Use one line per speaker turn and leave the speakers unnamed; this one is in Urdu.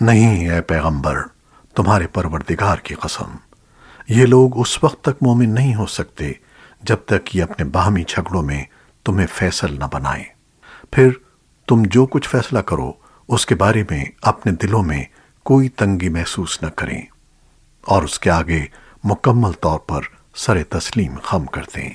نہیں اے پیغمبر، تمہارے پروردگار کی قسم۔ یہ لوگ اس وقت تک مومن نہیں ہو سکتے جب تک یہ اپنے باہمی جھگڑوں میں تمہیں فیصل نہ بنائیں پھر تم جو کچھ فیصلہ کرو، اس کے بارے میں اپنے دلوں میں کوئی تنگی محسوس نہ کریں اور اس کے آگے مکمل طور پر سر تسلیم خم کر دیں۔